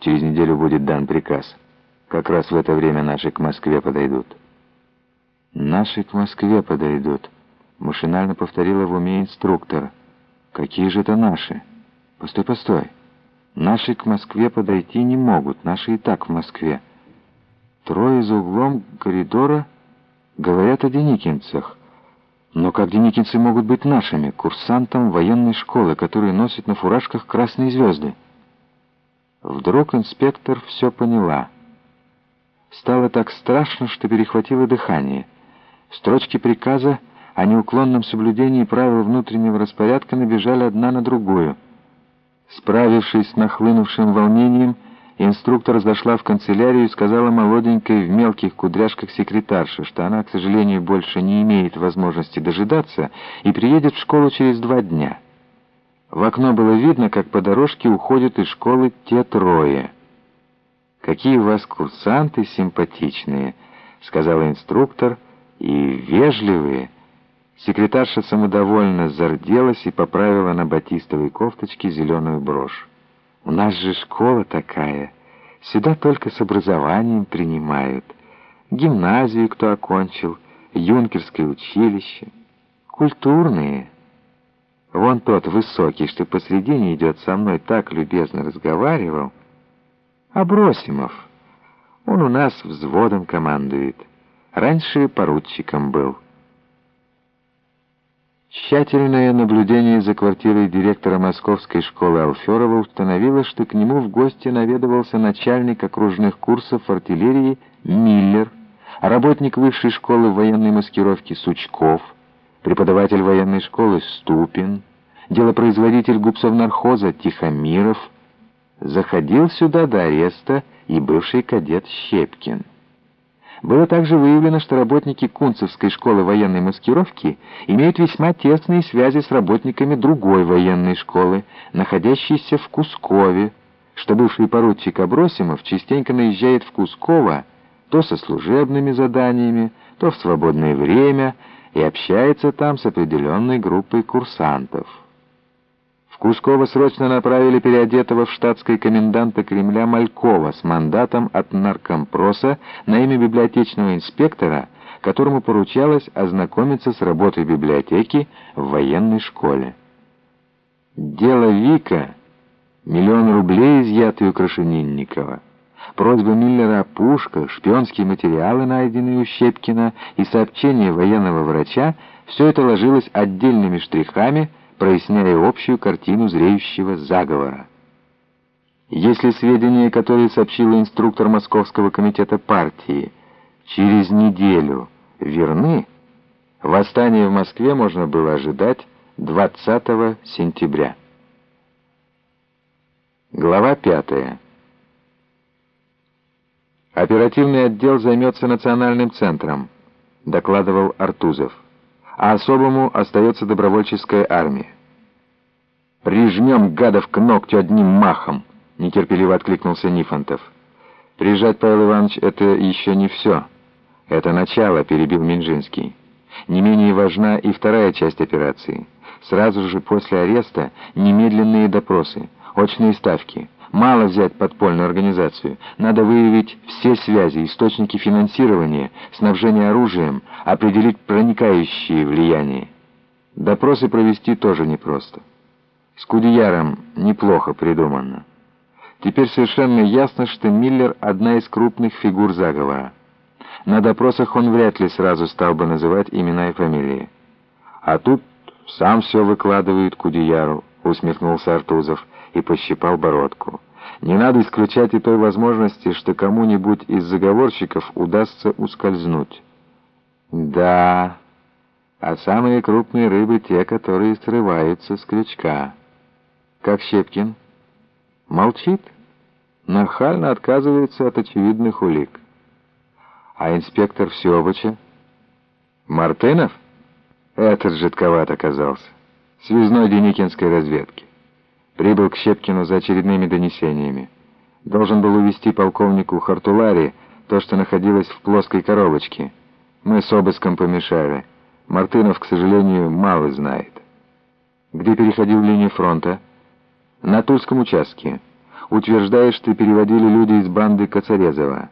Через неделю будет дан приказ. Как раз в это время наши к Москве подойдут». «Наши к Москве подойдут», — машинально повторила в уме инструктор. «Какие же это наши? Постой, постой. Наши к Москве подойти не могут, наши и так в Москве. Трое за углом коридора говорят о деникинцах. Но как деникинцы могут быть нашими, курсантом военной школы, которые носят на фуражках красные звезды?» Вдруг инспектор все поняла. Стало так страшно, что перехватило дыхание. Строчки приказа о неуклонном соблюдении правил внутреннего распорядка набежали одна на другую. Справившись с нахлынувшим волнением, инструктор зашла в канцелярию и сказала молоденькой в мелких кудряшках секретарше, что она, к сожалению, больше не имеет возможности дожидаться и приедет в школу через два дня. В окно было видно, как по дорожке уходят из школы те трое. «Какие у вас курсанты симпатичные», — сказал инструктор, — «и вежливые». Секретарша самодовольно зарделась и поправила на батистовой кофточке зеленую брошь. «У нас же школа такая. Сюда только с образованием принимают. Гимназию кто окончил, юнкерское училище. Культурные». Вон тот высокий, что посредине идет со мной, так любезно разговаривал. Абросимов. Он у нас взводом командует. Раньше поручиком был. Тщательное наблюдение за квартирой директора московской школы Алферова установило, что к нему в гости наведывался начальник окружных курсов артиллерии Миллер, работник высшей школы военной маскировки Сучков — преподаватель военной школы Ступин, делопроизводитель губсовнархоза Тихомиров, заходил сюда до ареста и бывший кадет Щепкин. Было также выявлено, что работники Кунцевской школы военной маскировки имеют весьма тесные связи с работниками другой военной школы, находящейся в Кускове, что бывший поручик Абросимов частенько наезжает в Кусково то со служебными заданиями, то в свободное время, и общается там с определенной группой курсантов. В Кусково срочно направили переодетого в штатской коменданта Кремля Малькова с мандатом от наркомпроса на имя библиотечного инспектора, которому поручалось ознакомиться с работой библиотеки в военной школе. Дело Вика — миллион рублей, изъятый у Крашенинникова — Просьба Миллера о пушках, шпионские материалы, найденные у Щепкина, и сообщение военного врача — все это ложилось отдельными штрихами, проясняя общую картину зреющего заговора. Если сведения, которые сообщил инструктор Московского комитета партии, через неделю верны, восстание в Москве можно было ожидать 20 сентября. Глава пятая. «Оперативный отдел займется национальным центром», — докладывал Артузов. «А особому остается добровольческая армия». «Прижмем гадов к ногтю одним махом», — нетерпеливо откликнулся Нифонтов. «Прижать, Павел Иванович, это еще не все. Это начало», — перебил Минжинский. «Не менее важна и вторая часть операции. Сразу же после ареста немедленные допросы, очные ставки». Мало взять подпольную организацию. Надо выявить все связи, источники финансирования, снабжение оружием, определить проникающие влияния. Допросы провести тоже непросто. С Кудеяром неплохо придумано. Теперь совершенно ясно, что Миллер — одна из крупных фигур заговора. На допросах он вряд ли сразу стал бы называть имена и фамилии. А тут сам все выкладывает Кудеяру, усмехнулся Артузов и пощипал бородку. Не надо исключать и той возможности, что кому-нибудь из заговорщиков удастся ускользнуть. Да, а самые крупные рыбы те, которые срываются с крючка. Как Щепкин? Молчит, нахально отказывается от очевидных улик. А инспектор Всеобыча? Мартынов? Этот жидковат оказался. Связной Деникинской разведки. Прибыл к Щепкину за очередными донесениями. Должен был увезти полковнику Хартулари то, что находилось в плоской коробочке. Мы с обыском помешали. Мартынов, к сожалению, мало знает. Где переходил линию фронта? На Тульском участке. Утверждаешь, ты переводили люди из банды Коцарезова.